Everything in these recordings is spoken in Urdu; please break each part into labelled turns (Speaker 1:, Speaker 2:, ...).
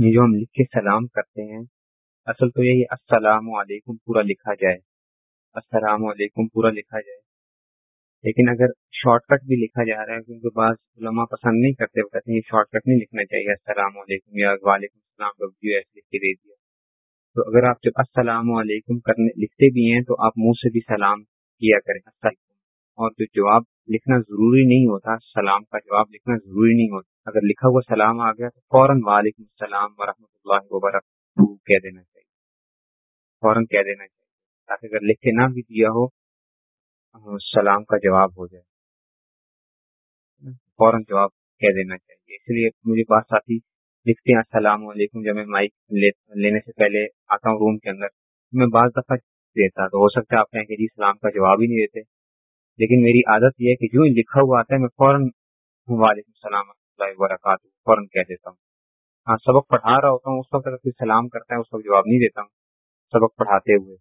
Speaker 1: یہ جو ہم لکھ کے سلام کرتے ہیں۔ اصل تو یہی السلام علیکم پورا لکھا جائے۔ السلام علیکم پورا لکھا جائے۔ لیکن اگر شارٹ کٹ بھی لکھا جا رہا ہے، کیونکہ بعض علماء پسند نہیں کرتے، وہ کہتے ہیں یہ شارٹ کٹ نہیں لکھنا چاہیے، السلام علیکم یا وعلیکم السلام جی لکھ کے دے دیا۔ تو اگر آپ جب السلام علیکم کرنے لکھتے بھی ہیں، تو آپ منہ سے بھی سلام کیا کریں۔ السلام اور جو جواب لکھنا ضروری نہیں ہوتا، سلام کا جواب لکھنا ضروری نہیں ہوتا۔ اگر لکھا ہوا سلام آ گیا تو فوراً وعلیکم السلام ورحمۃ اللہ وبرکاتہ کہہ دینا چاہیے۔ فوراً کہہ دینا چاہیے تاکہ اگر لکھ کے نہ بھی دیا ہو ہاں، سلام کا جواب ہو جائے۔ فوراً جواب کہہ دینا چاہیے۔ اس لیے مجھے بات ساتھی لکھتے ہیں، السلام علیکم، جب میں مائک لینے سے پہلے آتا ہوں روم کے اندر، میں بعض دفعہ دیتا تو ہو سکتا ہے آپ کہیں کہ جی سلام کا جواب ہی نہیں دیتے۔ لیکن میری عادت یہ ہے کہ جو ہی لکھا ہوا آتا ہے، میں فوراً وعلیکم السلام اللہ وبرکاتہ، فوراً کہہ دیتا ہوں۔ ہاں سبق پڑھا رہا ہوتا ہوں، اس وقت اگر کوئی سلام کرتا ہے، اس وقت جواب نہیں دیتا ہوں۔ سبق پڑھاتے ہوئے،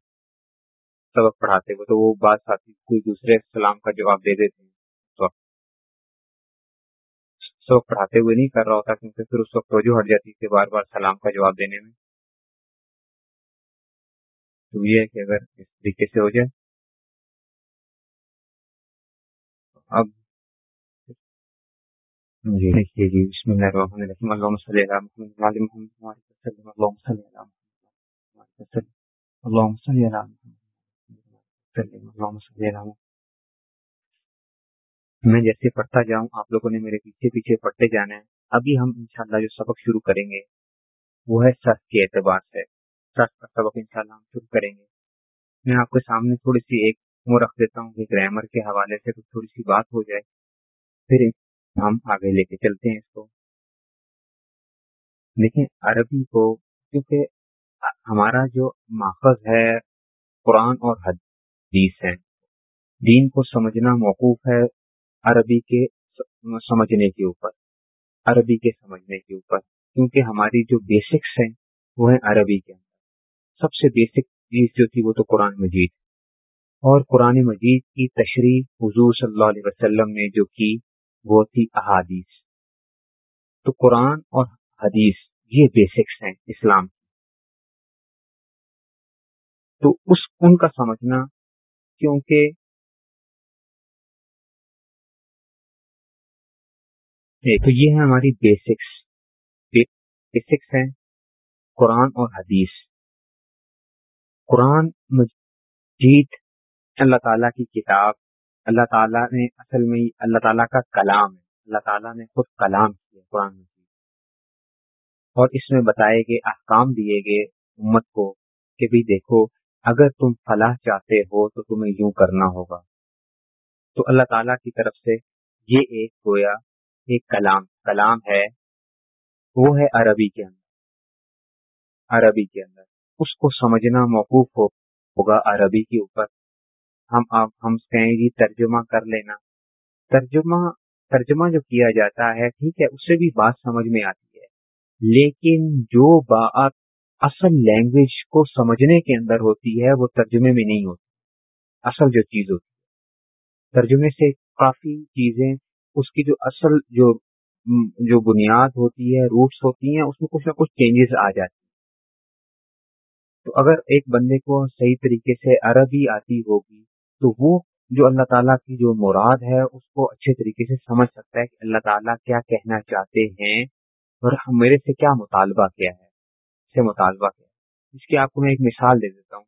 Speaker 1: سبق پڑھاتے ہوئے تو وہ بات ساتھی کوئی دوسرے سلام کا جواب دے دیتے ہیں۔ اس وقت سبق پڑھاتے ہوئے نہیں کر رہا ہوتا، کیونکہ پھر اس وقت توجہ ہٹ جاتی ہے بار بار سلام کا جواب دینے میں۔ تو یہ ہے کہ اگر اس طریقے سے ہو جائے، اب دیکھیے جی بسم اللہ الرحمن الرحیم اللہم صلی محمد وعلی محمد وسلم اللہم صلی محمد اللہم صلی محمد اللہم صلی میں جیسے پڑھتا جاؤں، آپ لوگوں نے میرے پیچھے پیچھے پڑھتے جانا ہے۔ ابھی ہم انشاءاللہ جو سبق شروع کریں گے، وہ ہے سرف کے اعتبار سے۔ سرف کا سبق انشاءاللہ ہم شروع کریں گے۔ میں آپ کے سامنے تھوڑی سی ایک وہ رکھ دیتا ہوں کہ گرامر کے حوالے سے کچھ تھوڑی سی بات ہو جائے۔ پھر ہم آگے لے کے چلتے ہیں اس کو۔ دیکھیں عربی کو، کیونکہ ہمارا جو ماخذ ہے، قرآن اور حدیث ہے۔ دین کو سمجھنا موقوف ہے عربی کے سمجھنے کے اوپر۔ عربی کے سمجھنے کے اوپر۔ کیونکہ ہماری جو بیسکس ہیں، وہ ہیں عربی کے اندر۔ سب سے بیسک چیز جو تھی، وہ تو قرآن مجید۔ اور قرآن مجید کی تشریح حضور صلی اللہ علیہ وسلم نے جو کی وہ تھی احادیث۔ تو قرآن اور حدیث یہ بیسکس ہیں اسلام کی۔ تو اس، ان کا سمجھنا، کیونکہ تو یہ ہے ہماری بیسکس بیسکس ہیں قرآن اور حدیث۔ قرآن مجید، اللہ تعالیٰ کی کتاب اللہ تعالیٰ نے اصل میں اللہ تعالیٰ کا کلام ہے۔ اللہ تعالیٰ نے خود کلام کیا قرآن مجید اور اس میں بتائے گئے، احکام دیے گئے امت کو کہ بھی دیکھو، اگر تم فلاح چاہتے ہو تو تمہیں یوں کرنا ہوگا۔ تو اللہ تعالیٰ کی طرف سے یہ ایک گویا، ایک کلام کلام ہے، وہ ہے عربی کے اندر۔ عربی کے اندر۔ اس کو سمجھنا موقوف ہوگا عربی کے اوپر۔ ہم ہم کہیں گی ترجمہ کر لینا۔ ترجمہ ترجمہ جو کیا جاتا ہے، ٹھیک ہے، اس سے بھی بات سمجھ میں آتی ہے۔ لیکن جو بات اصل لینگویج کو سمجھنے کے اندر ہوتی ہے، وہ ترجمے میں نہیں ہوتی۔ اصل جو چیز ہوتی ہے۔ ترجمے سے کافی چیزیں، اس کی جو اصل جو جو بنیاد ہوتی ہے روٹس ہوتی ہیں، اس میں کچھ نہ کچھ چینجز آ جاتی ہیں۔ تو اگر ایک بندے کو صحیح طریقے سے عربی آتی ہوگی تو وہ جو اللہ تعالیٰ کی جو مراد ہے، اس کو اچھے طریقے سے سمجھ سکتا ہے کہ اللہ تعالیٰ کیا کہنا چاہتے ہیں اور میرے سے کیا مطالبہ کیا ہے سے مطالبہ کیا ہے۔ اس کی آپ کو میں ایک مثال دے دیتا ہوں۔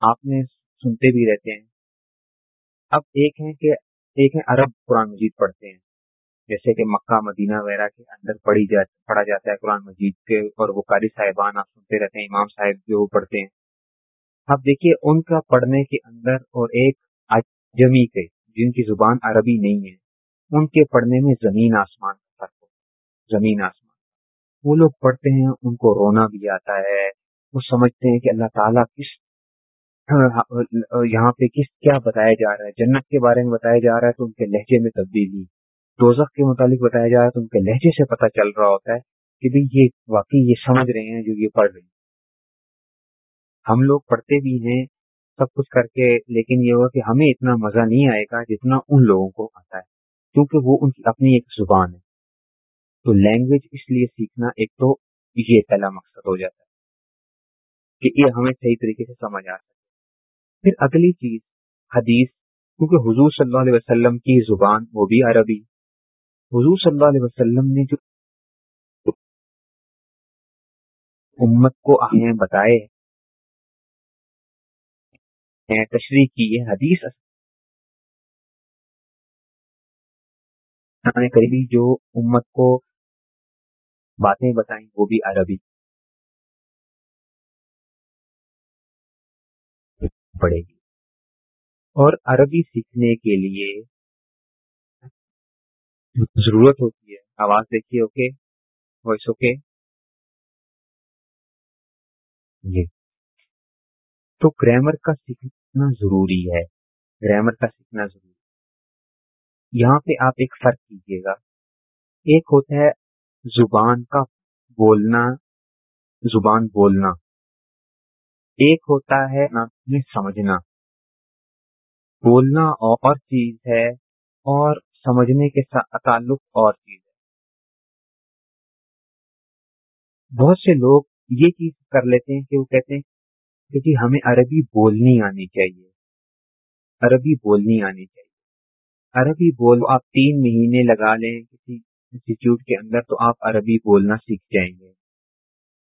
Speaker 1: آپ نے سنتے بھی رہتے ہیں۔ اب ایک ہے کہ، ایک ہے عرب قرآن مجید پڑھتے ہیں۔ جیسے کہ مکہ، مدینہ وغیرہ کے اندر پڑھی جا، پڑھا جاتا ہے قرآن مجید کے اور وہ قاری صاحبان آپ سنتے رہتے ہیں، امام صاحب جو پڑھتے ہیں۔ اب دیکھیے ان کا پڑھنے کے اندر اور ایک اجمی کے، جن کی زبان عربی نہیں ہے، ان کے پڑھنے میں زمین آسمان کا فرق ہو زمین آسمان۔ وہ لوگ پڑھتے ہیں، ان کو رونا بھی آتا ہے، وہ سمجھتے ہیں کہ اللہ تعالیٰ کس، یہاں پہ کس کیا بتایا جا رہا ہے، جنت کے بارے میں بتایا جا رہا ہے تو ان کے لہجے میں تبدیلی، دوزخ کے متعلق بتایا جا رہا ہے تو ان کے لہجے سے پتہ چل رہا ہوتا ہے کہ بھائی یہ واقعی یہ سمجھ رہے ہیں جو یہ پڑھ رہے ہیں۔ ہم لوگ پڑھتے بھی ہیں، سب کچھ کر کے، لیکن یہ ہوا کہ ہمیں اتنا مزہ نہیں آئے گا جتنا ان لوگوں کو آتا ہے، کیونکہ وہ ان کی اپنی ایک زبان ہے۔ تو لینگویج اس لیے سیکھنا ایک تو یہ پہلا مقصد ہو جاتا ہے کہ یہ ہمیں صحیح طریقے سے سمجھ آ سکے۔ پھر اگلی چیز، حدیث، کیونکہ حضور صلی اللہ علیہ وسلم کی زبان وہ بھی عربی۔ حضور صلی اللہ علیہ وسلم نے جو امت کو ہمیں بتائے تشریح کی ہے حدیث قریبی جو امت کو باتیں بتائیں، وہ بھی عربی۔ پڑے گی۔ اور عربی سیکھنے کے لیے ضرورت ہوتی ہے۔ آواز دیکھیے، اوکے؟ Voice okay? جی تو گرامر کا سیکھ سیکھنا ضروری ہے گرامر کا سیکھنا ضروری یہاں پہ آپ ایک فرق کیجیے گا۔ ایک ہوتا ہے زبان کا بولنا، زبان بولنا۔ ایک ہوتا ہے سمجھنا۔ بولنا اور چیز ہے اور سمجھنے کے تعلق اور چیز ہے۔ بہت سے لوگ یہ چیز کر لیتے ہیں کہ وہ کہتے ہیں کہ جی ہمیں عربی بولنی آنی چاہیے۔ عربی بولنی آنی چاہیے۔ عربی بول آپ تین مہینے لگا لیں کسی انسٹیٹیوٹ کے اندر تو آپ عربی بولنا سیکھ جائیں گے۔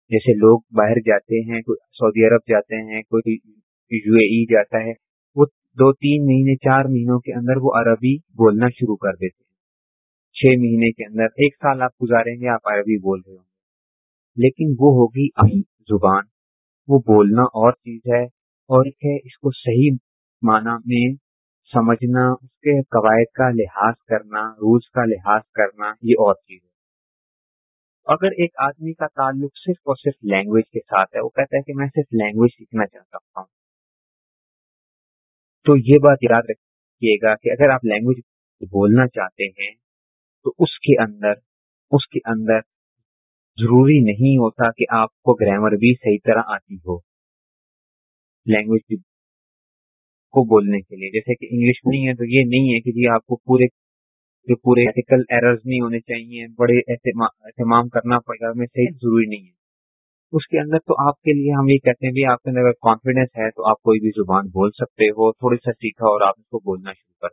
Speaker 1: جیسے لوگ باہر جاتے ہیں، کوئی سعودی عرب جاتے ہیں، کوئی یو اے ای جاتا ہے، وہ دو تین مہینے، چار مہینوں کے اندر وہ عربی بولنا شروع کر دیتے ہیں۔ چھ مہینے کے اندر، ایک سال آپ گزاریں گے آپ عربی بول رہے ہوں گے۔ لیکن وہ ہوگی اہم زبان۔ وہ بولنا اور چیز ہے اور ایک ہے اس کو صحیح معنی میں سمجھنا، اس کے قواعد کا لحاظ کرنا، روز کا لحاظ کرنا، یہ اور چیز ہے۔ اگر ایک آدمی کا تعلق صرف اور صرف لینگویج کے ساتھ ہے، وہ کہتا ہے کہ میں صرف لینگویج سیکھنا چاہتا ہوں۔ تو یہ بات یاد رکھیے گا کہ اگر آپ لینگویج بولنا چاہتے ہیں، تو اس کے اندر، اس کے اندر ضروری نہیں ہوتا کہ آپ کو گرامر بھی صحیح طرح آتی ہو۔ لینگویج کو بولنے کے لیے، جیسے کہ انگلش نہیں ہے تو یہ نہیں ہے کہ جی آپ کو پورے پورے ایتھیکل ایررز نہیں ہونے چاہیے، بڑے اہتمام کرنا پڑے گا میں صحیح ضروری نہیں ہے۔ اس کے اندر تو آپ کے لیے ہم یہ کہتے ہیں بھی آپ کے اندر اگر کانفیڈینس ہے تو آپ کوئی بھی زبان بول سکتے ہو تھوڑی سا سیکھا اور آپ اس کو بولنا شروع کر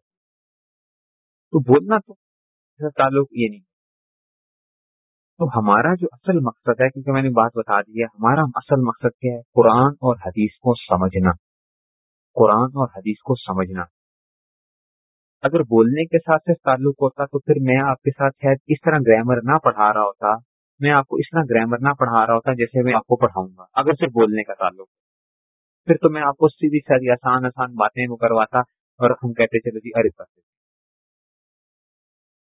Speaker 1: تو بولنا تو تعلق یہ نہیں۔ تو ہمارا جو اصل مقصد ہے، کیونکہ میں نے بات بتا دی ہے، ہمارا اصل مقصد کیا ہے؟ قرآن اور حدیث کو سمجھنا۔ قرآن اور حدیث کو سمجھنا۔ اگر بولنے کے ساتھ سے تعلق ہوتا تو پھر میں آپ کے ساتھ شاید اس طرح گرامر نہ پڑھا رہا ہوتا۔ میں آپ کو اس طرح گرامر نہ پڑھا رہا ہوتا جیسے میں آپ کو پڑھاؤں گا، اگر صرف بولنے کا تعلق۔ پھر تو میں آپ کو سیدھی سیدھی آسان آسان باتیں وہ کرواتا اور ہم کہتے چلے جی ارے کرتے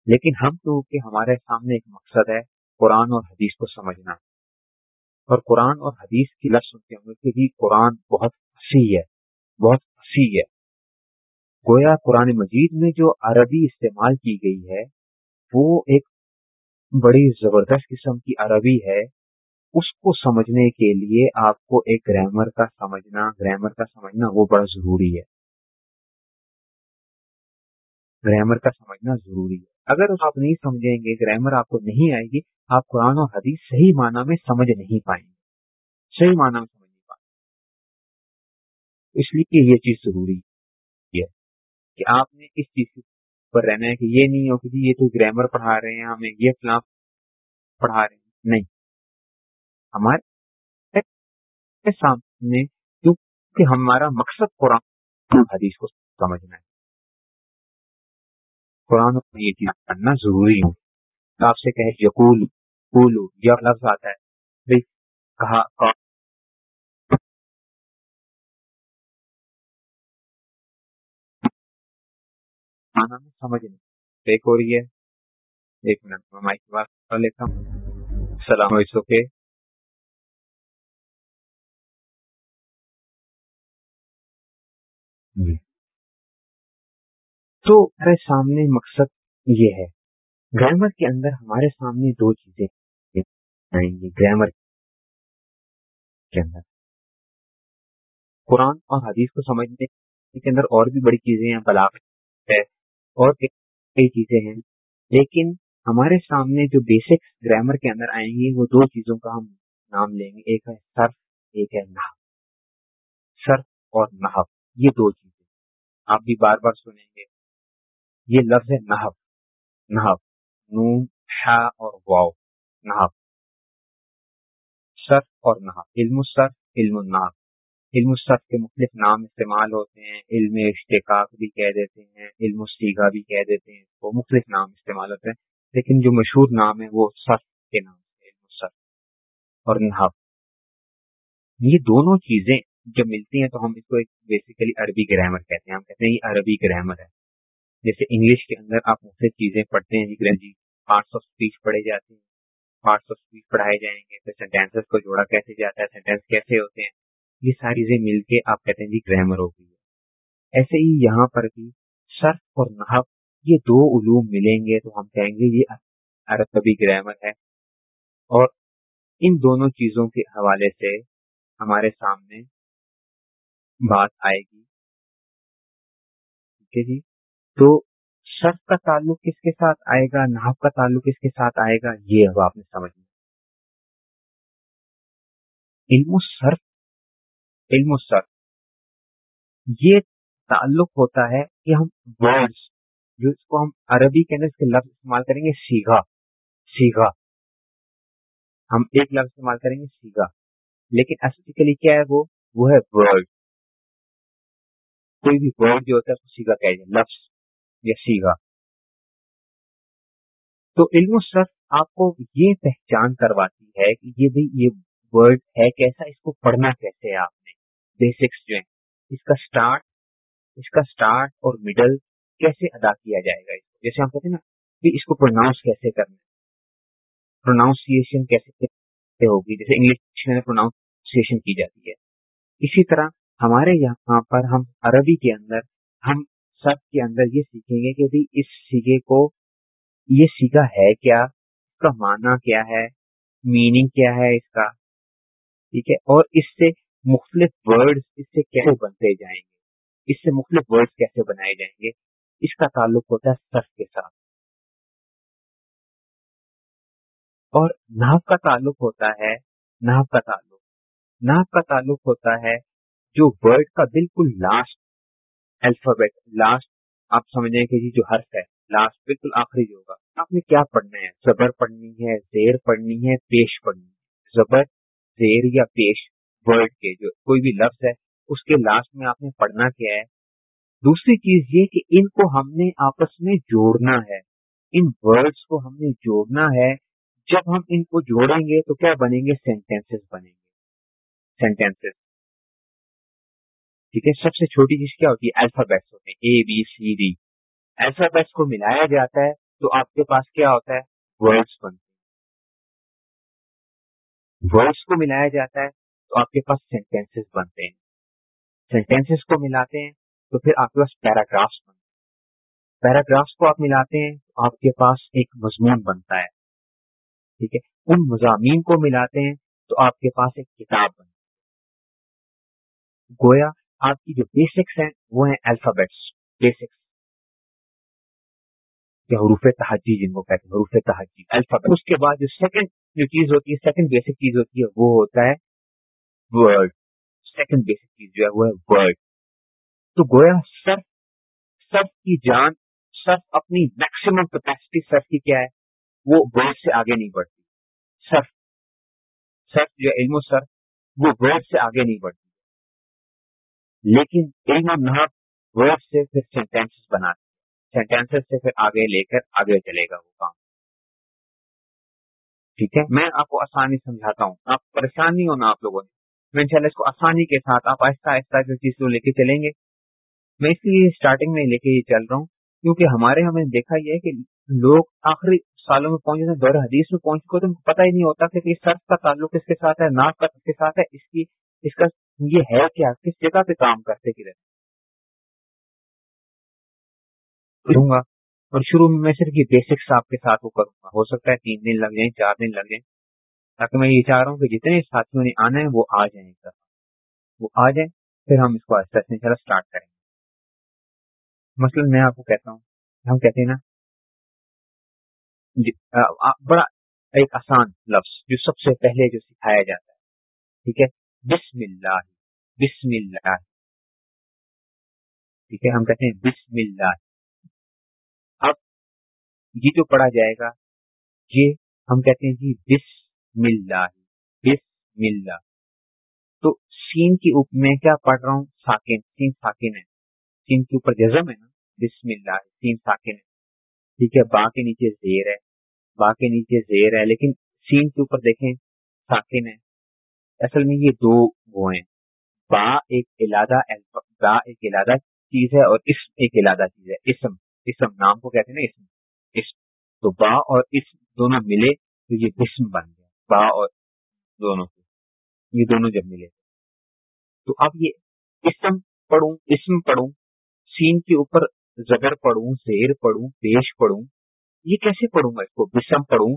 Speaker 1: لیکن ہم تو کہ ہمارے سامنے ایک مقصد ہے قرآن اور حدیث کو سمجھنا۔ اور قرآن اور حدیث کی لفظ سنتے ہوں گے کہ بھی قرآن بہت وسیع ہے، بہت وسیع ہے۔ گویا قرآن مجید میں جو عربی استعمال کی گئی ہے، وہ ایک بڑی زبردست قسم کی عربی ہے۔ اس کو سمجھنے کے لیے آپ کو ایک گرامر کا سمجھنا، گرامر کا سمجھنا وہ بڑا ضروری ہے۔ گرامر کا سمجھنا ضروری ہے۔ اگر آپ نہیں سمجھیں گے، گرامر آپ کو نہیں آئے گی آپ قرآن اور حدیث صحیح معنی میں سمجھ نہیں پائیں گے۔ صحیح معنی میں سمجھ نہیں پائیں اس لیے یہ چیز ضروری ہے کہ آپ نے اس چیز پر رہنا ہے کہ یہ نہیں ہو کہ جی یہ تو گرامر پڑھا رہے ہیں، ہمیں یہ فلاں پڑھا رہے ہیں۔ نہیں۔ ہمارے سامنے کیونکہ ہمارا مقصد قرآن حدیث کو سمجھنا ہے۔ قرآن یہ چیز کرنا ضروری ہے۔ آپ سے کہے یقول قولو یا لفظ آتا ہے۔ کہا سمجھ نہیں۔ ایک ہو رہی ہے۔ ایک منٹ، میں مائک بات کر لیتا ہوں۔ السلام علیکم جی۔ تو میرے سامنے مقصد یہ ہے۔ گرامر کے اندر ہمارے سامنے دو چیزیں۔ آئیں گی گرامر کے اندر۔ قرآن اور حدیث کو سمجھنے کے اندر اور بھی بڑی چیزیں ہیں، بلاغ ہے اور کئی چیزیں ہیں۔ لیکن ہمارے سامنے جو بیسک گرامر کے اندر آئیں گے وہ دو چیزوں کا ہم نام لیں گے۔ ایک ہے سرف ایک ہے نحب سرف اور نحب یہ دو چیزیں آپ بھی بار بار سنیں گے۔ یہ لفظ ہے نحب نحب نون، شا اور واؤ نحب سرف اور نحب علم الصرف، علم النحب علم الصرف کے مختلف نام استعمال ہوتے ہیں، علم اشتقاق بھی کہہ دیتے ہیں، علم السیگا بھی کہہ دیتے ہیں، وہ مختلف نام استعمال ہوتے ہیں، لیکن جو مشہور نام ہے وہ صرف کے نام ہے، علم الصرف اور نحب یہ دونوں چیزیں جب ملتی ہیں تو ہم اس کو ایک بیسیکلی عربی گرامر کہتے ہیں۔ ہم کہتے ہیں یہ عربی گرامر ہے۔ جیسے انگلش کے اندر آپ مختلف چیزیں پڑھتے ہیں جی پارٹس آف اسپیچ پڑھے جاتے ہیں۔ پارٹس آف اسپیچ پڑھائے جائیں گے، پھر سینٹینسز کو جوڑا کیسے جاتا ہے سینٹینس کیسے ہوتے ہیں؟ یہ ساری چیزیں مل کے آپ کہتے ہیں جی گرامر ہو گئی ہے۔ ایسے ہی یہاں پر بھی صرف اور نحب یہ دو علوم ملیں گے تو ہم کہیں گے یہ عربی گرامر ہے۔ اور ان دونوں چیزوں کے حوالے سے ہمارے سامنے بات آئے گی۔ ٹھیک ہے جی؟ تو شرف کا تعلق کس کے ساتھ آئے گا نحب کا تعلق کس کے ساتھ آئے گا، یہ اب آپ نے سمجھنا علم و صرف، علم الصرف یہ تعلق ہوتا ہے کہ ہم ورڈز جو اس کو ہم عربی کے اندر اس کے لفظ استعمال کریں گے، سیگا۔ سیگا۔ ہم ایک لفظ استعمال کریں گے، سیگا۔ لیکن ایسٹیکلی کیا ہے وہ؟ وہ ہے ورڈ کوئی بھی ورڈ جو ہوتا ہے اس کو سیگا کہ لفظ۔ یا سیگا تو علم الصرف آپ کو یہ پہچان کرواتی ہے کہ یہ بھی یہ ورڈ ہے کیسا، اس کو پڑھنا کیسے ہے آپ نے؟ بیسکس جو ہیں۔ اس کا سٹارٹ اس کا سٹارٹ اور مڈل کیسے ادا کیا جائے گا اس کو؟ جیسے ہم کہتے ہیں نا کہ اس کو پروناؤنس کیسے کرنا ہے۔ پروناؤنسیشن کیسے ہوگی؟ جیسے انگلش میں پروناؤنسیشن کی جاتی ہے۔ اسی طرح ہمارے یہاں پر ہم عربی کے اندر ہم سب کے اندر یہ سیکھیں گے کہ بھی اس سیگے کو یہ سیگا ہے کیا؟ اس کا معنی کیا ہے؟ میننگ کیا ہے اس کا؟ ٹھیک ہے؟ اور اس سے مختلف ورڈ اس سے کیسے بنتے جائیں گے؟ اس سے مختلف ورڈ کیسے بنائے جائیں گے؟ اس کا تعلق ہوتا ہے سف کے ساتھ۔ اور ناپ کا تعلق ہوتا ہے ناپ کا تعلق۔ ناپ کا تعلق ہوتا ہے جو ورڈ کا بالکل لاسٹ الفابیٹ لاسٹ آپ سمجھیں کہ جی جو حرف ہے لاسٹ بالکل آخری جو ہوگا۔ آپ نے کیا پڑھنا ہے؟ زبر پڑھنی ہے، زیر پڑھنی ہے، پیش پڑھنی ہے۔ زبر، زیر یا پیش ورڈ کے جو کوئی بھی لفظ ہے، اس کے لاسٹ میں آپ نے پڑھنا کیا ہے۔ دوسری چیز یہ کہ ان کو ہم نے آپس میں جوڑنا ہے۔ ان ورڈز کو ہم نے جوڑنا ہے۔ جب ہم ان کو جوڑیں گے تو کیا بنیں گے؟ سینٹینس بنیں گے۔ سینٹینس ٹھیک ہے؟ سب سے چھوٹی چیز کیا ہوتی ہے؟ الفابیٹس ہوتے ہیں A B C D alphabets کو ملایا جاتا ہے تو آپ کے پاس کیا ہوتا ہے؟ ورڈس بنتے ہیں۔ ورڈس کو ملایا جاتا ہے تو آپ کے پاس سینٹینس بنتے ہیں۔ سینٹینس کو ملاتے ہیں تو پھر آپ کے پاس پیراگرافس بنتے ہیں۔ پیراگرافس کو آپ ملاتے ہیں تو آپ کے پاس ایک مضمون بنتا ہے۔ ٹھیک ہے؟ ان مضامین کو ملاتے ہیں تو آپ کے پاس ایک کتاب بنتی ہے۔ گویا آپ کی جو بیسکس ہیں وہ ہیں الفابیٹس بیسکس یا حروف تحجی جن کو کہتے ہیں، حروف تحجی الفابیٹ اس کے بعد جو سیکنڈ جو چیز ہوتی ہے سیکنڈ بیسک چیز ہوتی ہے، وہ ہوتا ہے ورڈ سیکنڈ بیسک چیز جو ہے، وہ ہے ورڈ تو گویا سرف سرف کی جان سرف اپنی میکسیمم کیپیسٹی سرف کی کیا ہے؟ وہ ورڈ سے آگے نہیں بڑھتی۔ سرف سرف جو علم و سرف وہ ورڈ سے آگے نہیں بڑھتی۔ لیکن علم و نحب ورڈ سے پھر سینٹینس بناتے سینٹینس سے پھر آگے لے کر آگے چلے گا وہ کام۔ ٹھیک ہے؟ میں آپ کو آسانی سمجھاتا ہوں۔ آپ پریشان نہیں ہونا آپ لوگوں نے۔ میں انشاءاللہ اس کو آسانی کے ساتھ آپ آہستہ آہستہ جو چیز کو لے کے چلیں گے، میں اس لیے اسٹارٹنگ میں لے کے ہی چل رہا ہوں۔ کیونکہ ہمارے ہمیں دیکھا یہ ہے کہ لوگ آخری سالوں میں پہنچے دور حدیث میں پہنچ کو تو پتہ ہی نہیں ہوتا کہ سرف کا تعلق کس کے ساتھ ہے، ناک کا کس کے ساتھ ہے، اس کی اس کا یہ ہے کیا کس جگہ پہ کام کرتے کدھر کروں گا اور شروع میں میں صرف یہ بیسکس آپ کے ساتھ وہ کروں گا۔ ہو سکتا ہے تین دن لگ جائیں، چار دن لگ جائیں، تاکہ میں یہ چاہ رہا ہوں کہ جتنے ساتھیوں نے آنا ہے وہ آ جائیں ایک دفعہ۔ وہ آ جائیں، پھر ہم اس کو آہستہ سے اسٹارٹ کریں گے۔ مثلاً میں آپ کو کہتا ہوں، ہم کہتے ہیں نا جی، بڑا ایک آسان لفظ جو سب سے پہلے جو سکھایا جاتا ہے۔ ٹھیک ہے؟ بسم اللہ بسم اللہ۔ ٹھیک ہے، ہم کہتے ہیں بسم اللہ۔ اب یہ جو پڑھا جائے گا، یہ ہم کہتے ہیں جی بسم اللہ بسم اللہ۔ تو سین کی اوپر میں کیا پڑھ رہا ہوں؟ ساکن، سین ساکن ہے۔ سین کے اوپر جزم ہے نا، بسم اللہ، سین ساکن ہے۔ ٹھیک ہے، با کے نیچے زیر ہے، با کے نیچے زیر ہے، لیکن سین کے اوپر دیکھیں، ساکن ہے۔ اصل میں یہ دو وہ ہیں۔ با ایک علادہ با ایک علادہ چیز ہے اور اسم ایک علادہ چیز ہے۔ اسم اسم نام کو کہتے ہیں نا اسم۔ اسم۔ تو با اور اسم دونوں ملے تو یہ بسم بن گیا۔ با اور دونوں سے یہ دونوں جب ملے۔ تو اب یہ اسم پڑھوں اسم پڑھوں، سین کے اوپر زبر پڑھوں، زیر پڑھوں، پیش پڑھوں، یہ کیسے پڑھوں گا اس کو؟ بسم پڑھوں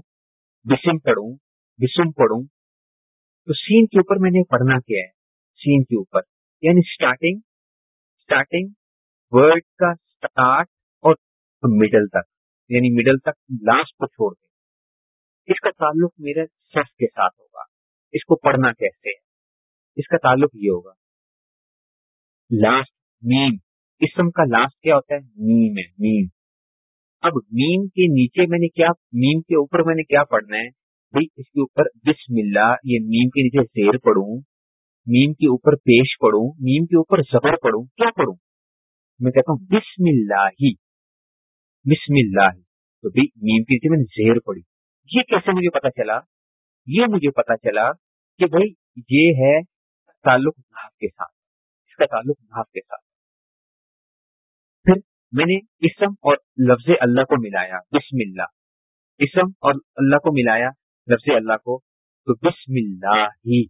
Speaker 1: بسم پڑھوں بسم پڑھوں تو سین کے اوپر میں نے پڑھنا کیا ہے، سین کے اوپر۔ یعنی اسٹارٹنگ اسٹارٹنگ ورڈ کا اسٹارٹ اور مڈل تک۔ یعنی مڈل تک لاسٹ کو چھوڑ دیں۔ اس کا تعلق میرے سف کے ساتھ ہوگا۔ اس کو پڑھنا کیسے ہے؟ اس کا تعلق یہ ہوگا۔ لاسٹ میم اسم کا لاسٹ کیا ہوتا ہے؟ میم ہے میم اب میم کے نیچے میں نے کیا میم کے اوپر میں نے کیا پڑھنا ہے؟ بھائی، اس کے اوپر بسم اللہ، یہ میم کے نیچے زیر پڑھوں، میم کے اوپر پیش پڑھوں، میم کے اوپر زبر پڑھوں، کیا پڑھوں؟ میں کہتا ہوں، بسم اللہ ہی بسم اللہ، تو بھائی، میم کے نیچے میں نے زیر پڑھی۔ یہ کیسے مجھے پتا چلا؟ یہ مجھے پتا چلا کہ بھائی، یہ ہے تعلق کے ساتھ۔ اس کا تعلق بھاپ کے ساتھ۔ پھر میں نے اسم اور لفظ اللہ کو ملایا، بسم اللہ۔ اسم اور اللہ کو ملایا لفظ اللہ کو، تو بسم اللہ ہی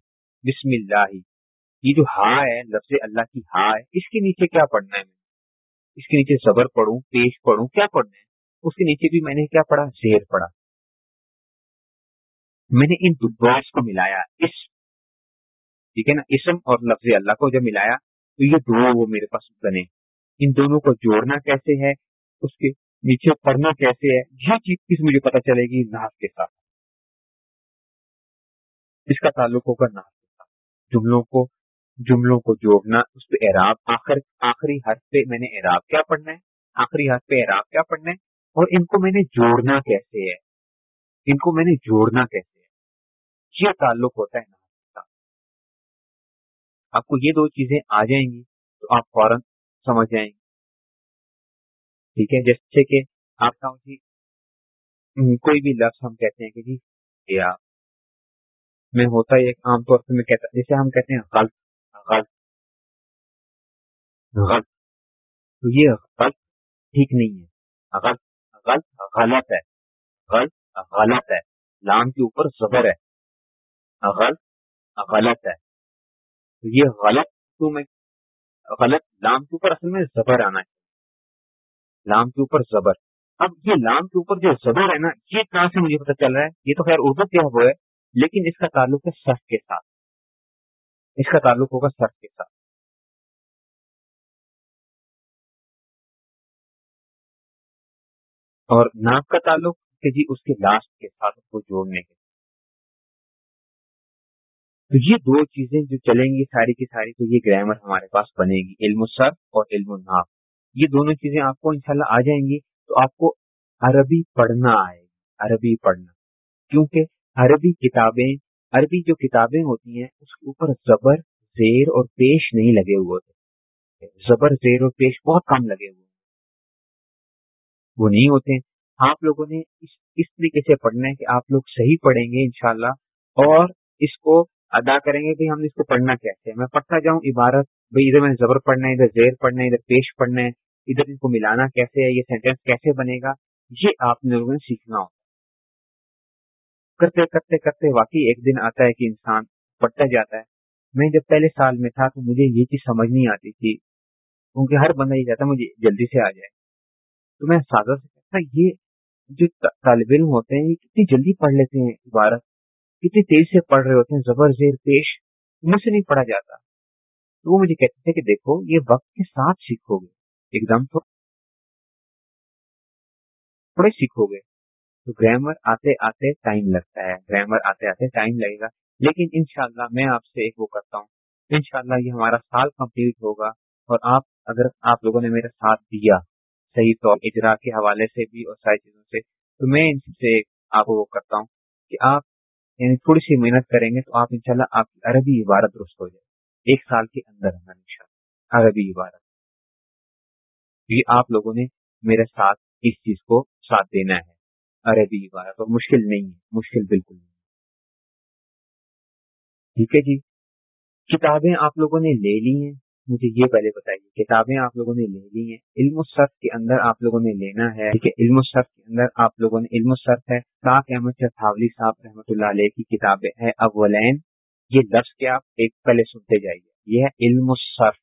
Speaker 1: بسم اللہ۔ ہی یہ جو ہا ہے لفظ اللہ کی ہا ہے، اس کے نیچے کیا پڑھنا ہے؟ میں اس کے نیچے زبر پڑھوں، پیش پڑھوں، کیا پڑھنا ہے؟ اس کے نیچے بھی میں نے کیا پڑھا؟ زیر پڑھا۔ میں نے ان ورڈس کو ملایا اس ٹھیک ہے نا؟ اسم اور لفظ اللہ کو جب ملایا، تو یہ دو وہ میرے پاس بنے۔ ان دونوں کو جوڑنا کیسے ہے؟ اس کے نیچے پڑھنا کیسے ہے؟ یہ چیز کس مجھے پتا چلے گی ناف کے ساتھ۔ اس کا تعلق ہوگا ناف جملوں کو جملوں کو جوڑنا، اس پہ اعراب، آخر، آخری حرف پہ میں نے اعراب کیا پڑھنا ہے، آخری حرف پہ اعراب کیا پڑھنا ہے، اور ان کو میں نے جوڑنا کیسے ہے؟ ان کو میں نے جوڑنا کیسے ہے؟ یہ تعلق ہوتا ہے آپ کو یہ دو چیزیں آ جائیں گی تو آپ فوراً سمجھ جائیں گے ٹھیک ہے، جیسے کہ آپ کا جی کوئی بھی لفظ ہم کہتے ہیں کہ جی یا میں ہوتا ہے، ایک عام طور سے میں کہتا جیسے ہم کہتے ہیں غلط غلط غلط۔ تو یہ غلط ٹھیک نہیں ہے۔ غلط غلط غلط ہے۔ غلط غلط ہے۔ لام کے اوپر زبر ہے۔ غلط غلط ہے۔ تو یہ غلط تو میں، غلط لام کے اوپر اصل میں زبر آنا ہے۔ لام کے اوپر زبر اب یہ لام کے اوپر جو زبر ہے نا، یہ کہاں سے مجھے پتا چل رہا ہے؟ یہ تو خیر اردو کیا ہوا ہے۔ لیکن اس کا تعلق ہے سر کے ساتھ۔ اس کا تعلق ہوگا سر کے ساتھ۔ اور ناک کا تعلق کہ جی اس کے لاسٹ کے ساتھ اس کو جوڑنے کے۔ تو یہ دو چیزیں جو چلیں گی ساری کی ساری، تو یہ گرامر ہمارے پاس بنے گی، علم و سر اور علم الناف یہ دونوں چیزیں آپ کو انشاءاللہ آ جائیں گی، تو آپ کو عربی پڑھنا آئے گی، عربی پڑھنا۔ کیونکہ عربی کتابیں، عربی جو کتابیں ہوتی ہیں، اس کے اوپر زبر، زیر اور پیش نہیں لگے ہوئے ہوتے۔ زبر، زیر اور پیش بہت کم لگے ہوئے وہ نہیں ہوتے۔ آپ لوگوں نے اس اس طریقے سے پڑھنا ہے کہ آپ لوگ صحیح پڑھیں گے انشاءاللہ۔ اور اس کو ادا کریں گے کہ ہم نے اس کو پڑھنا کیسے میں پڑھتا جاؤں، عبارت بھائی ادھر میں زبر پڑھنا ہے، ادھر زیر پڑھنا ہے، ادھر پیش پڑھنا ہے، ادھر ان کو ملانا کیسے ہے، یہ سینٹینس کیسے بنے گا، یہ آپ لوگوں نے سیکھنا ہوتا۔ کرتے کرتے کرتے واقعی ایک دن آتا ہے کہ انسان پڑھتا جاتا ہے۔ میں جب پہلے سال میں تھا تو مجھے یہ چیز سمجھ نہیں آتی تھی۔ کیونکہ ہر بندہ یہ چاہتا مجھے جلدی سے آ جائے۔ تو میں سادہ سے کہتا یہ جو طالب علم ہوتے ہیں، یہ کتنی جلدی پڑھ لیتے ہیں عبارت۔ کتنی تیز سے پڑھ رہے ہوتے ہیں، زبر زیر پیش مجھ سے نہیں پڑھا جاتا۔ تو وہ مجھے کہتے تھے کہ دیکھو، یہ وقت کے ساتھ سیکھو گے۔ ایک دم تھوڑے سیکھو گے۔ تو گرامر آتے آتے ٹائم لگتا ہے گرامر آتے آتے ٹائم لگے گا۔ لیکن انشاءاللہ میں آپ سے ایک وہ کرتا ہوں۔ انشاءاللہ یہ ہمارا سال کمپلیٹ ہوگا اور آپ، اگر آپ لوگوں نے میرا ساتھ دیا صحیح طور اجرا کے حوالے سے بھی اور ساری چیزوں سے، تو میں ان سے آپ کو وہ کرتا ہوں کہ آپ یعنی تھوڑی سی محنت کریں گے تو آپ انشاءاللہ آپ کی عربی عبارت درست ہو جائے۔ ایک سال کے اندر اندر ان شاء عربی عبارت۔ یہ آپ لوگوں نے میرے ساتھ اس چیز کو ساتھ دینا ہے۔ عربی عبارت اور مشکل نہیں ہے، مشکل بالکل نہیں ٹھیک ہے جی کتابیں آپ لوگوں نے لے لی ہیں، مجھے یہ پہلے بتائیے، کتابیں آپ لوگوں نے لے لی ہیں، علم الصرف کے اندر آپ لوگوں نے لینا ہے۔ ٹھیک ہے، علم الصرف کے اندر آپ لوگوں نے، علم الصرف ہے، طاق احمد چتھاولی صاحب رحمۃ اللہ علیہ کی کتابیں ہے، اولین۔ یہ لفظ کیا آپ ایک پہلے سنتے جائیے، یہ ہے علم الصرف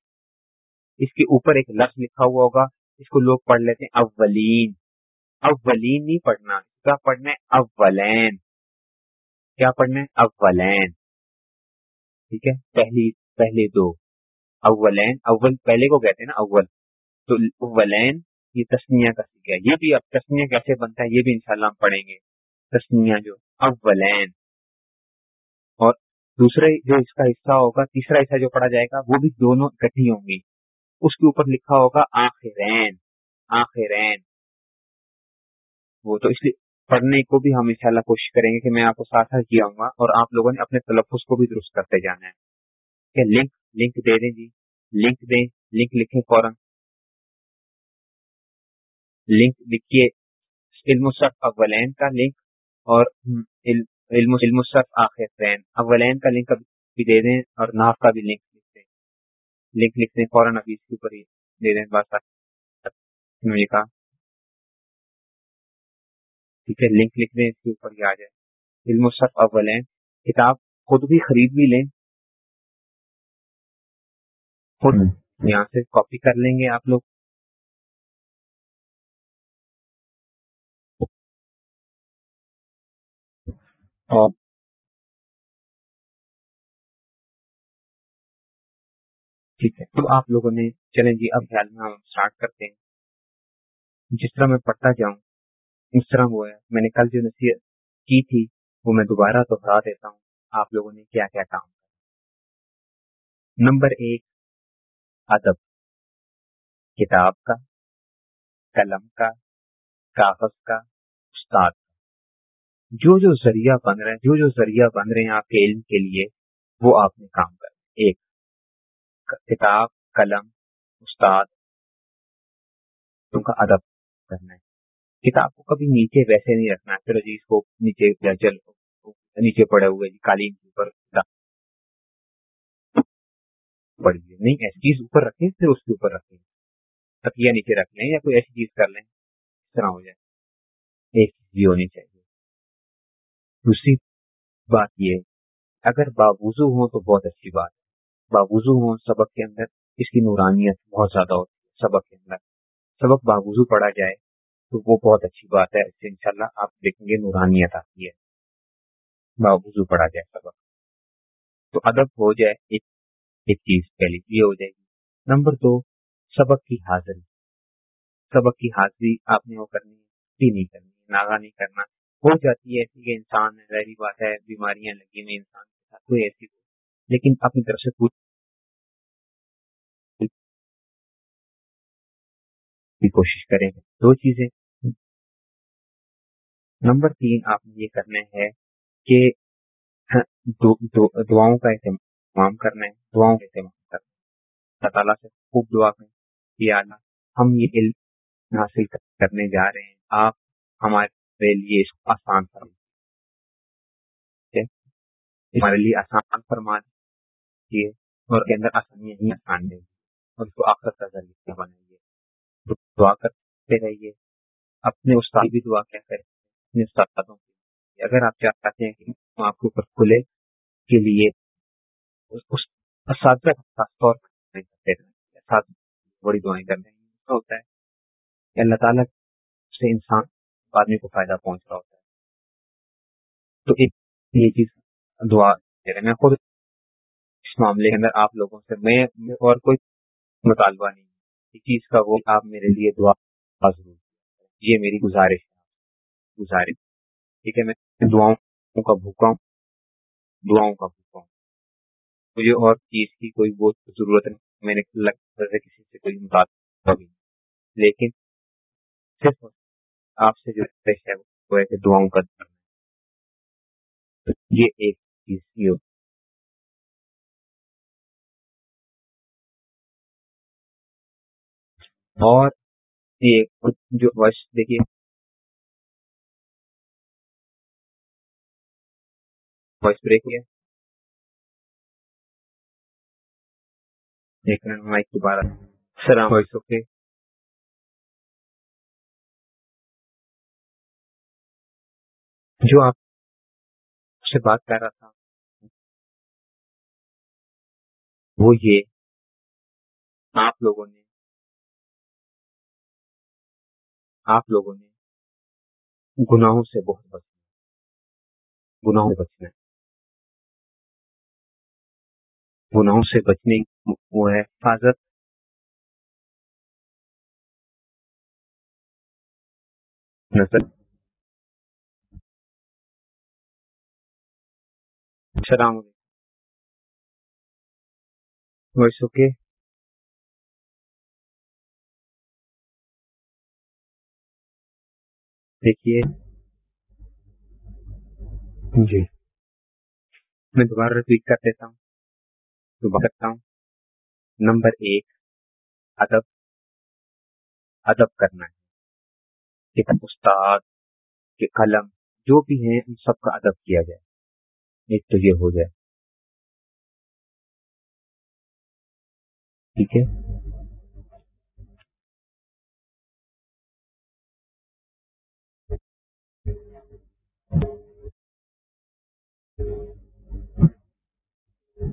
Speaker 1: اس کے اوپر ایک لفظ لکھا ہوا ہوگا، اس کو لوگ پڑھ لیتے ہیں اولین۔ اولین نہیں پڑھنا۔ کیا پڑھنا ہے اولین؟ کیا پڑھنا ہے اولین؟ ٹھیک ہے، پہلی، پہلے دو۔ اولین، اول، پہلے کو کہتے ہیں نا اول۔ تو اولین یہ تسنیا کا سیکھا یہ بھی اب تسنیا کیسے بنتا ہے یہ بھی انشاءاللہ ہم پڑھیں گے۔ تسنیا جو اولین۔ اور دوسرے جو اس کا حصہ ہوگا، تیسرا حصہ جو پڑھا جائے گا، وہ بھی دونوں اکٹھی ہوں گی۔ اس کے اوپر لکھا ہوگا آخرین آخرین۔ وہ تو اس لیے پڑھنے کو بھی ہم انشاءاللہ کوشش کریں گے کہ میں آپ کو ساتھ ساتھ کیا ہوں گا اور آپ لوگوں نے اپنے تلفظ کو بھی درست کرتے جانا ہے۔ کہ لنک لنک دے دیں جی۔ لنک دیں لنک لکھیں فوراً۔ لنک لکھیے علم الصف اولین کا لنک اور علم علم الصف آخر اولین کا لنک بھی دے دیں اور ناف کا بھی لنک لکھ دیں لنک لکھ دیں فوراً ابھی اس کے اوپر ہی دے دیں۔ بات مجھے کہا۔ ٹھیک ہے لنک لکھ دیں اس کے اوپر ہی آ جائے علم الصف اولین کتاب خود بھی خرید بھی لیں۔ خود یہاں سے کاپی کر لیں گے آپ لوگ۔ اور ٹھیک ہے۔ تو آپ لوگوں نے چلیں جی اب خیال میں ہم اسٹارٹ کرتے ہیں۔ جس طرح میں پڑھتا جاؤں۔ اس طرح وہ ہے۔ میں نے کل جو نصیحت کی تھی، وہ میں دوبارہ دوہرا دیتا ہوں۔ آپ لوگوں نے کیا کیا کام نمبر ایک، ادب۔ کتاب کا، قلم کا، کاغذ کا، استاد کا۔ جو جو ذریعہ بن رہے ہیں، جو جو ذریعہ بن رہے ہیں آپ کے علم کے لیے، وہ آپ نے کام کرنا ایک، کتاب، قلم، استاد۔ ان کا ادب کرنا ہے۔ کتاب کو کبھی نیچے ویسے نہیں رکھنا چلو جی اس کو نیچے جل نیچے پڑے ہوئے جی قالین کے اوپر۔ پڑی ہے نہیں، ایسی چیز اوپر رکھیں، پھر اس کے اوپر رکھیں۔ تکیا نیچے رکھ لیں یا کوئی ایسی چیز کر لیں، اس طرح ہو جائے۔ ایک چیز ہونی چاہیے۔ دوسری بات یہ، اگر باوضو ہوں تو بہت اچھی بات ہے۔ باوضو ہوں سبق کے اندر، اس کی نورانیت بہت زیادہ ہوتی ہے، سبق کے اندر۔ سبق باوضو پڑھا جائے۔ تو وہ بہت اچھی بات ہے، اس سے انشاءاللہ آپ دیکھیں گے نورانیت آتی ہے۔ باوضو پڑھا جائے سبق۔ تو ادب ہو جائے، ایک ایک چیز پہلی یہ ہو جائے گی۔ نمبر دو، سبق کی حاضری۔ سبق کی حاضری آپ نے وہ کرنی ہے نہیں کرنی ناغا نہیں کرنا۔ ہو جاتی ہے، ایسی کہ انسان ظاہری بات ہے، بیماریاں لگی ہوئی انسان کے ساتھ کوئی ایسی لیکن اپنی طرف سے پوچھ۔ کوشش کریں گے دو چیزیں۔ نمبر تین آپ نے یہ کرنا ہے کہ ہاں، دعاؤں کا اہتمام کرنا ہے، دعاؤں کا اہتمام کرنا ہے۔ اللہ تعالیٰ سے خوب دعا کریں کہ اللہ، ہم یہ علم حاصل کرنے جا رہے ہیں۔ آپ ہمارے لیے اس کو آسان فرما ہمارے لیے آسان فرما دیجیے اور کے اندر آسانیاں ہی یعنی آسان دیں اور اس کو آخرت کا ذریعہ بنائیے۔ دعا کرتے رہیے۔ اپنے استاد بھی دعا کیا کریں۔ اپنے استادوں کی اگر آپ چاہتے ہیں کہ آپ کے اوپر کھلے کے لیے اساتذہ خاص طور پر بڑی دعائیں کر رہے ہیں اچھا ہوتا ہے کہ اللہ تعالیٰ سے انسان آدمی کو فائدہ پہنچ رہا ہوتا ہے۔ تو ایک یہ چیز دعا میں خود اس معاملے کے اندر آپ لوگوں سے میں اور کوئی مطالبہ نہیں۔ اس چیز کا وہ آپ میرے لیے دعا ضرور۔ یہ میری گزارش ہے گزارش ٹھیک ہے، میں دعاؤں کا بھوکا ہوں۔ دعاؤں کا بھوکا ہوں۔ مجھے اور چیز کی کوئی وہ ضرورت نہیں۔ میں نے کسی سے کوئی مطالبہ لیکن صرف آپ سے جو ہے، وہ ہے کہ دعاؤں کا یہ ایک چیز کی یہ اور یہ جو وش دیکھیے۔ وائس بریک ہے ایک منٹ مائک دوبارہ۔ السلام وائس اوکے۔ جو آپ سے بات کر رہا تھا وہ یہ آپ لوگوں نے آپ لوگوں نے گناہوں سے بہت بچنا گناہوں سے بچنا ہے۔ گناہوں سے بچنے وہ ہے، حفاظت۔ نظر۔ السلام علیکم۔ Voice okay. دیکھیے۔ جی۔ میں دوبارہ ریپیٹ کر دیتا ہوں۔ کرتا ہوں نمبر ایک، ادب ادب کرنا ہے۔ کہ استاد کے قلم جو بھی ہیں، ان سب کا ادب کیا جائے۔ ایک تو یہ ہو جائے۔ ٹھیک ہے؟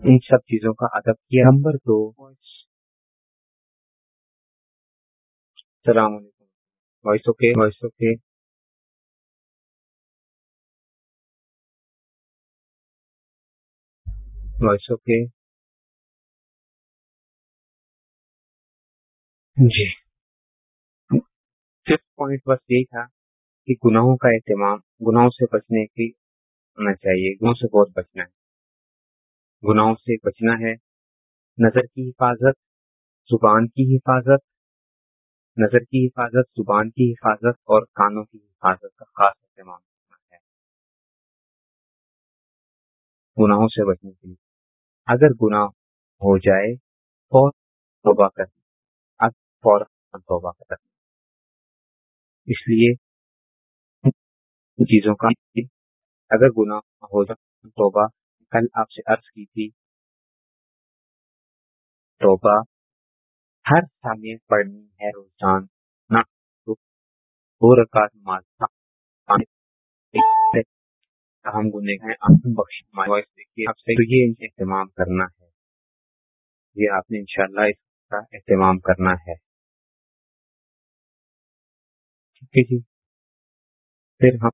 Speaker 1: ان سب چیزوں کا ادب کیا۔ نمبر دو۔ السلام علیکم۔ Voice okay. Voice okay. Voice okay. جی۔ ففتھ پوائنٹ بس یہی تھا کہ گناہوں کا اہتمام گناہوں سے بچنے کی ہونا چاہیے گناہوں سے بہت بچنا ہے۔ گناہوں سے بچنا ہے۔ نظر کی حفاظت، زبان کی حفاظت۔ نظر کی حفاظت، زبان کی حفاظت اور کانوں کی حفاظت کا خاص اہتمام کرنا ہے۔ گناہوں سے بچنے کے لیے۔ اگر گناہ ہو جائے بہت توبہ کر اب فوراً توبہ کر اس لیے چیزوں کا اگر گناہ ہو جائے توبہ کل آپ سے عرض کی تھی، توبہ ہر سامنے پڑھنی ہے روزان نہ دو رکعت نماز ہم گنے ہیں بخش آپ سے یہ اہتمام کرنا ہے۔ یہ آپ نے انشاءاللہ اس کا اہتمام کرنا ہے۔ ٹھیک ہے جی۔ پھر ہم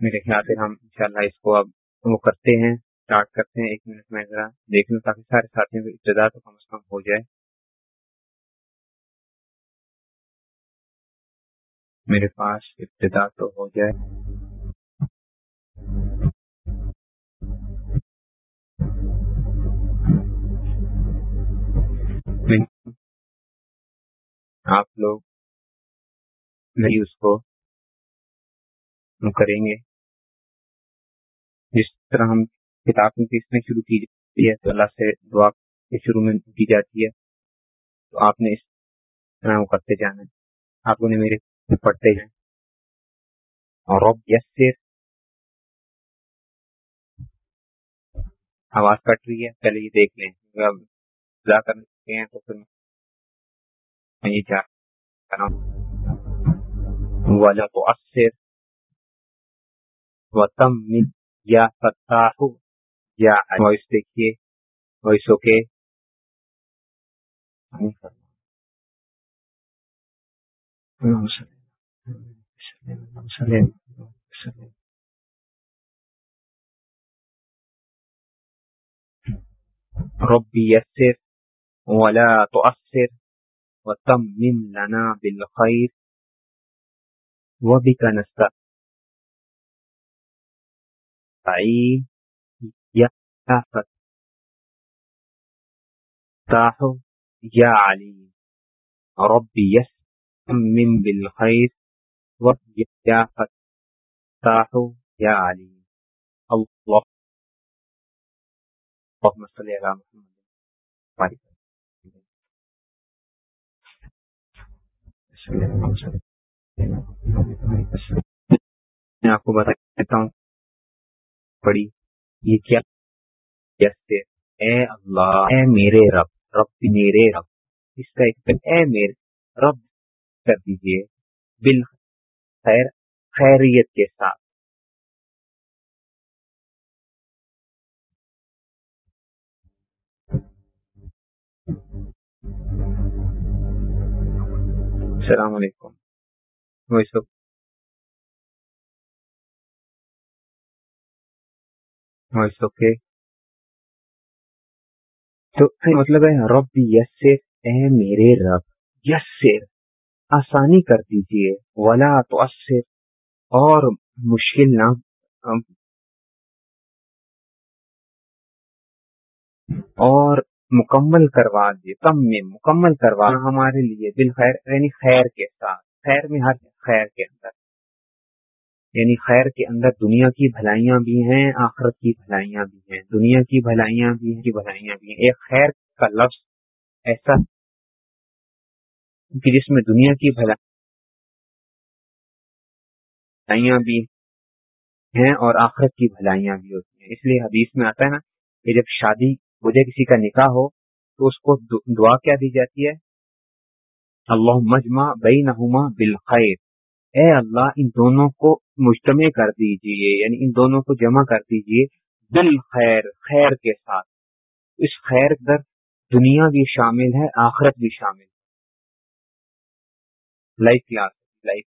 Speaker 1: میرے خیال سے ہم انشاءاللہ اس کو اب وہ کرتے ہیں۔ اسٹارٹ کرتے ہیں ایک منٹ میں، ذرا دیکھ لوں تاکہ سارے ساتھیوں کی ابتدا تو کم از کم ہو جائے۔ میرے پاس ابتدا تو ہو جائے۔ آپ لوگ نہیں اس کو کریں گے۔ جس طرح ہم کتاب کی اس میں شروع کی جاتی ہے، تو اللہ سے دعا شروع میں کی جاتی ہے۔ تو آپ نے اس طرح وہ کرتے جانا ہے۔ آپ انہیں میرے پڑھتے ہیں اور رب یس آواز کٹ رہی ہے، پہلے یہ دیکھ لیں۔ اب کرنے ہیں تو پھر میں یہ چاہ والا تو اثر وطم یا فتح یا وائس دیکھیے وائس اوکے ربي يسر ولا تؤثر وتمم لنا بالخير وبك نستعين فتاح یا علی ربی یسمم بالخیر رب یا فتاح یا علی اللہ اللهم صل على محمد. میں آپ کو بتا ہوں پڑی یہ کیا جیسے اے اللہ، اے میرے رب رب میرے رب۔ اس کا ایک اے میرے رب، کر دیجیے بال خیر خیریت کے ساتھ۔ السلام علیکم۔ اوکے تو مطلب ہے رب یس اے میرے رب یس آسانی کر دیجیے، ولا تو اور مشکل نہ اور مکمل کروا دیے تم میں مکمل کروا ہمارے لیے دل خیر یعنی خیر کے ساتھ، خیر میں ہر خیر کے اندر۔ یعنی خیر کے اندر دنیا کی بھلائیاں بھی ہیں، آخرت کی بھلائیاں بھی ہیں۔ دنیا کی بھلائیاں بھی ہیں بھلائیاں بھی ہیں۔ ایک خیر کا لفظ ایسا کہ جس میں دنیا کی بھلائیاں بھی ہیں اور آخرت کی بھلائیاں بھی ہوتی ہیں۔ اس لیے حدیث میں آتا ہے نا کہ جب شادی مجھے کسی کا نکاح ہو، تو اس کو دعا کیا دی جاتی ہے؟ اللہ مجمع بینہما بالخیر۔ اے اللہ، ان دونوں کو مجتمع کر دیجیے یعنی ان دونوں کو جمع کر دیجیے دل خیر خیر کے ساتھ۔ اس خیر در دنیا بھی شامل ہے، آخرت بھی شامل ہے۔ لائف کلاس لائف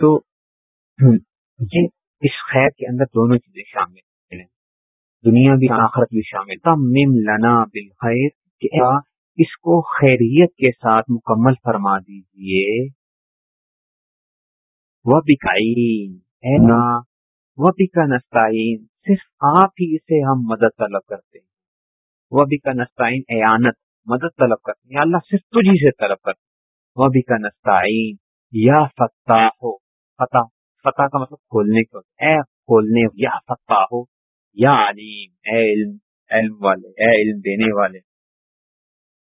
Speaker 1: تو یہ اس خیر کے اندر دونوں چیزیں شامل ہیں۔ دنیا بھی، آخرت بھی شامل۔ تم لنا بالخیر، کہ اس کو خیریت کے ساتھ مکمل فرما دیجیے وہ بکائین وہ بکا نستعین، صرف آپ ہی سے ہم مدد طلب کرتے ہیں۔ وہ بکا نستعین ایانت مدد طلب کرتے ہیں۔ اللہ صرف تجھی سے طلب کرتے وہ بکا نستعین، یا فتح ہو۔ فتح فتح کا مطلب کھولنے کو اے کھولنے، یا فتح ہو۔ یا علیم، اے علم علم والے، اے علم دینے والے۔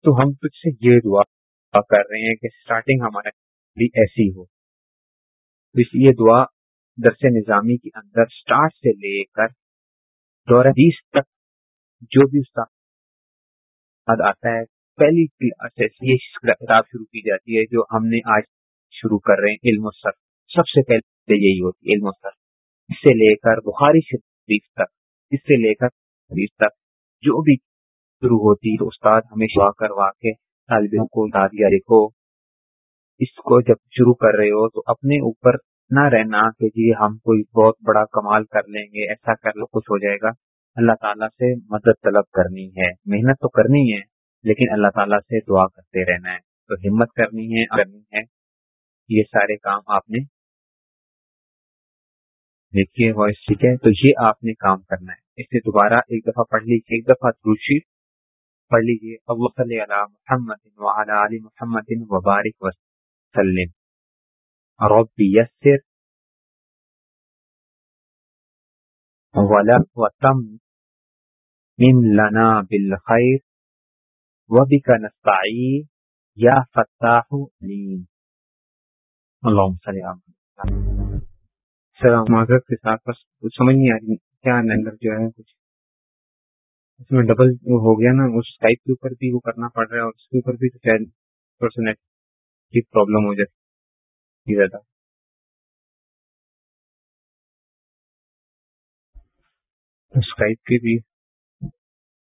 Speaker 1: تو ہم تجھ سے یہ دعا کر رہے ہیں کہ سٹارٹنگ ہمارے بھی ایسی ہو۔ اس لیے دعا درس نظامی کے اندر سٹارٹ سے لے کر دور بیس تک جو بھی استاد آتا ہے، پہلی یہ کتاب شروع کی جاتی ہے جو ہم نے آج شروع کر رہے ہیں، علم و سر سب سے پہلے یہی ہوتی ہے، علم و سر اس سے لے کر بخاری شریف تک، اس سے لے کر تک، جو بھی شروع ہوتی۔ تو استاد ہمیں دعا کروا کے طالبوں کو دادیا دیکھو، اس کو جب شروع کر رہے ہو تو اپنے اوپر نہ رہنا کہ جی ہم کوئی بہت بڑا کمال کر لیں گے، ایسا کر لو، کچھ ہو جائے گا۔ اللہ تعالیٰ سے مدد طلب کرنی ہے۔ محنت تو کرنی ہے، لیکن اللہ تعالیٰ سے دعا کرتے رہنا ہے۔ تو ہمت کرنی ہے کرنی ہے۔ یہ سارے کام آپ نے دیکھیے، وائس ٹھیک ہے۔ تو یہ آپ نے کام کرنا ہے۔ اس سے دوبارہ ایک دفعہ پڑھ لیجیے ایک دفعہ دوسری پڑھ لیجیے ابو صلی اللہ محمد وعلی علی محمد وبارک وسلم رب یسر ولم وتم من لنا بالخیر وبک نستعین یا فتاح علیم اللہم صلی اللہ السلام معذرت کے ساتھ بس کچھ سمجھ نہیں آ رہی کیا نندر جو ہے کچھ اس میں ڈبل ہو گیا نا اس ٹائپ کے اوپر بھی وہ کرنا پڑ رہا ہے اور اس کے اوپر بھی تو شاید تھوڑا کی پرابلم ہو جاتی زیادہ۔ اسکائپ کی بھی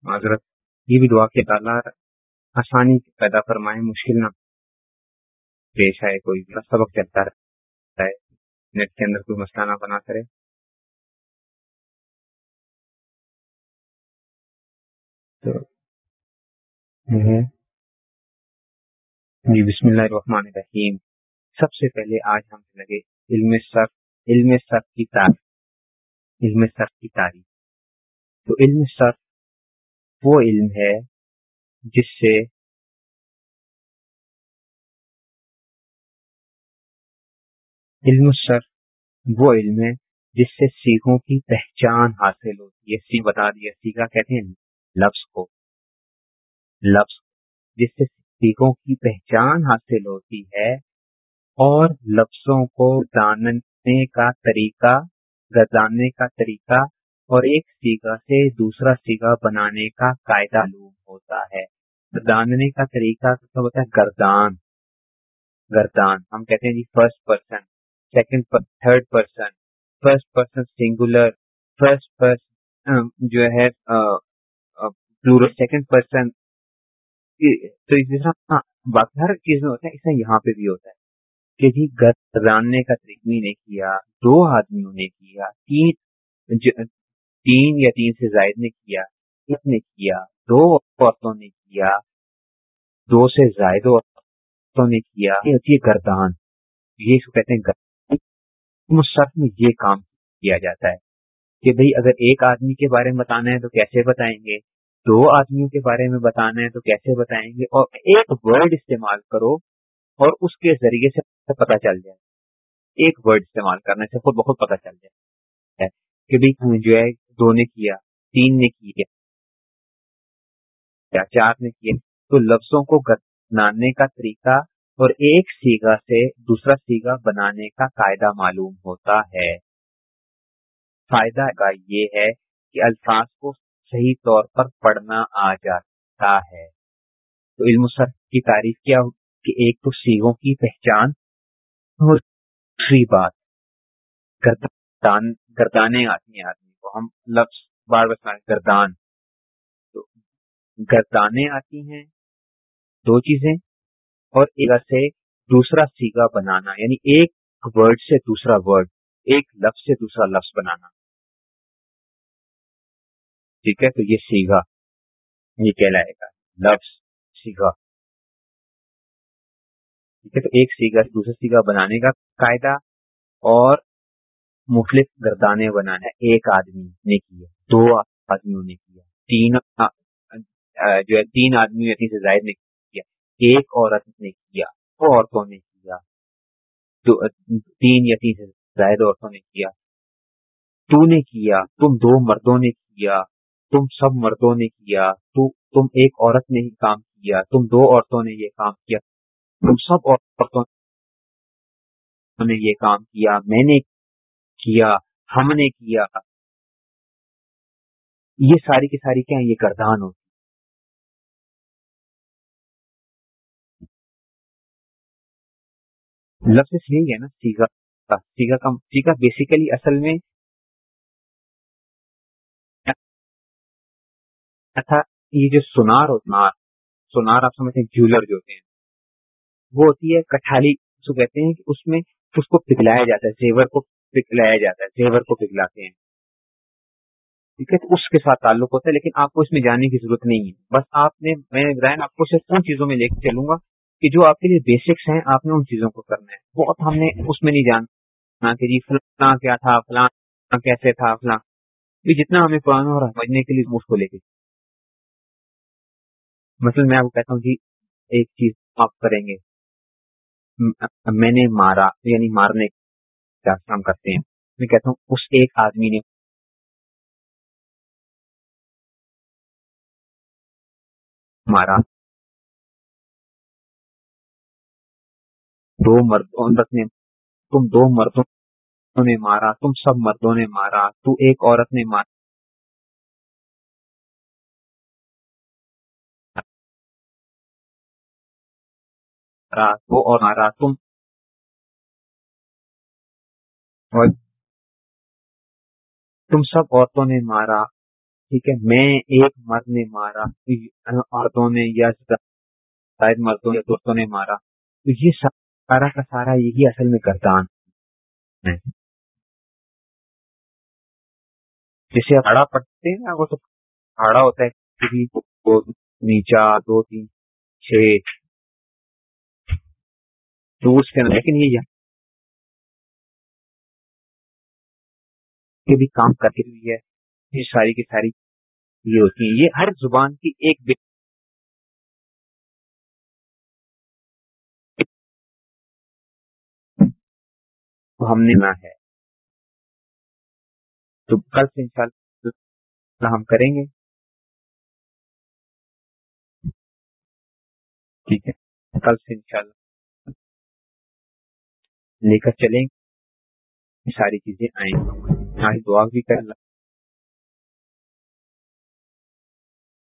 Speaker 1: معذرت، یہ بھی دعا کے تعالیٰ آسانی پیدا فرمائے، مشکل نہ پیش آئے، کوئی سبق چلتا رہتا ہے نیٹ کے اندر کوئی مسئلہ نہ بنا کرے۔ تو جی بسم اللہ الرحمن الرحیم۔ سب سے پہلے آج ہم لگے علم سر علم صرف کی تعریف علم صرف کی تعریف تو علم صرف وہ علم ہے جس سے علم صرف وہ علم ہے جس سے سیکھوں کی پہچان حاصل ہوتی ہے۔ سی بتا دیا، سیکھا کہتے ہیں۔ لفظ کو۔ لفظ جس سے سیکھوں کی پہچان حاصل ہوتی ہے اور لفظوں کو جاننے کا طریقہ گردانے کا طریقہ اور ایک سیگا سے دوسرا سیگا بنانے کا قاعدہ معلوم ہوتا ہے۔ گرداننے کا طریقہ ہوتا ہے گردان۔ گردان۔ ہم کہتے ہیں جی first person second third person first person singular first person جو ہے سیکنڈ پرسن تو اس طرح ہاں، باقی ہر چیز میں ہوتا ہے ایسا یہاں پہ بھی ہوتا ہے کہ جی گرداننے کا طریقہ نے کیا، دو آدمیوں نے کیا، تین تین یا تین سے زائد نے کیا اس نے کیا، دو عورتوں نے کیا، دو سے زائد عورتوں نے کیا، یہ ہوتی ہے گردان۔ یہ اس کو کہتے ہیں مصرف میں یہ کام کیا جاتا ہے کہ بھئی اگر ایک آدمی کے بارے میں بتانا ہے تو کیسے بتائیں گے؟ دو آدمیوں کے بارے میں بتانا ہے تو کیسے بتائیں گے اور ایک ورڈ استعمال کرو اور اس کے ذریعے سے پتہ چل جائے۔ ایک ورڈ استعمال کرنے سے خود بہت پتہ چل جائے۔ کہ بھائی جو ہے، دو نے کیا، تین نے کیا چار نے کیا۔ تو لفظوں کو گنانے کا طریقہ اور ایک سیگا سے دوسرا سیگا بنانے کا قاعدہ معلوم ہوتا ہے۔ فائدہ کا یہ ہے کہ الفاظ کو صحیح طور پر پڑھنا آ جاتا ہے۔ تو علم سر کی تعریف کیا ہو کہ ایک تو سیگوں کی پہچان اور دوسری بات، گردان گردانے آتی ہیں آدمی کو، ہم لفظ بار بار گردان۔ تو گردانے آتی ہیں، دو چیزیں، اور ایک سے دوسرا سیگا بنانا یعنی ایک ورڈ سے دوسرا ورڈ ایک لفظ سے دوسرا لفظ بنانا۔ ٹھیک ہے؟ تو یہ سیگا یہ کہلائے گا۔ لفظ سیگا ٹھیک ہے؟ تو ایک سیگا سے دوسرا سیگا بنانے کا قاعدہ اور مختلف گردانے بنانا ایک آدمی نے کیا، دو آدمیوں نے کیا، تین جو ہے، تین آدمی سے زائد نے کیا، ایک عورت نے کیا، دو عورتوں نے کیا تین یا تین سے زائد عورتوں نے کیا۔ تو نے کیا، تم دو مردوں نے کیا۔ تم سب مردوں نے کیا، تو تم ایک عورت نے ہی کام کیا، تم دو عورتوں نے یہ کام کیا۔ تم سب عورتوں نے یہ کام کیا، میں نے کیا، ہم نے کیا۔ یہ ساری کی ساری کیا، یہ کردان ہوتی۔ لفظ یہی ہے نا، سیگا سیگا کا سیگا بیسیکلی اصل میں اچھا یہ جو سنار ہوتا سنار آپ سمجھتے ہیں جولر جو ہوتے ہیں، وہ ہوتی ہے کٹھالی جو کہتے ہیں کہ اس میں اس کو پگلایا جاتا ہے، زیور کو پگلایا جاتا ہے، زیور کو پگلاتے ہیں۔ ٹھیک ہے؟ تو اس کے ساتھ تعلق ہوتا ہے، لیکن آپ کو اس میں جانے کی ضرورت نہیں ہے۔ بس آپ نے، میں ابراہیم آپ کو صرف ان چیزوں میں لے کے چلوں گا کہ جو آپ کے لیے بیسکس ہیں، آپ نے ان چیزوں کو کرنا ہے۔ بہت ہم نے اس میں نہیں جاننا کہ جی فلاں کیا تھا، فلاں کیسے تھا، فلاں۔ یہ جتنا ہمیں پرانا اور سمجھنے کے لیے اس کو لے کے مثلا میں آپ کو کہتا ہوں جی ایک چیز آپ کریں گے۔ میں نے مارا یعنی مارنے کا کام کرتے ہیں۔ میں کہتا ہوں اس ایک آدمی نے مارا۔ دو مردوں نے تم دو مردوں نے مارا، تم سب مردوں نے مارا، تو ایک عورت نے مارا۔ وہ اور مارا تم۔ تم سب عورتوں نے مارا، ٹھیک ہے؟ میں ایک مرد نے مارا، عورتوں نے یا شاید مردوں یا دوستوں نے مارا۔ تو یہ سب سارا کا سارا یہی اصل میں گردان ہے۔ جسے اڑا پڑتے ہیں وہ تو آڑا ہوتا ہے۔ نیچا دو تین، چھ تو اس کے لیکن یہ؟ بھی کام کرتی ہوئی ہے، یہ ساری کی ساری یہ ہوتی ہیں، یہ ہر زبان کی ایک ہم نے نہ ہے۔ تو کل سے انشاءاللہ ہم کریں گے۔ ٹھیک ہے، کل سے انشاءاللہ۔ لے کر چلیں۔ ساری چیزیں آئیں۔ گی دعا بھی کر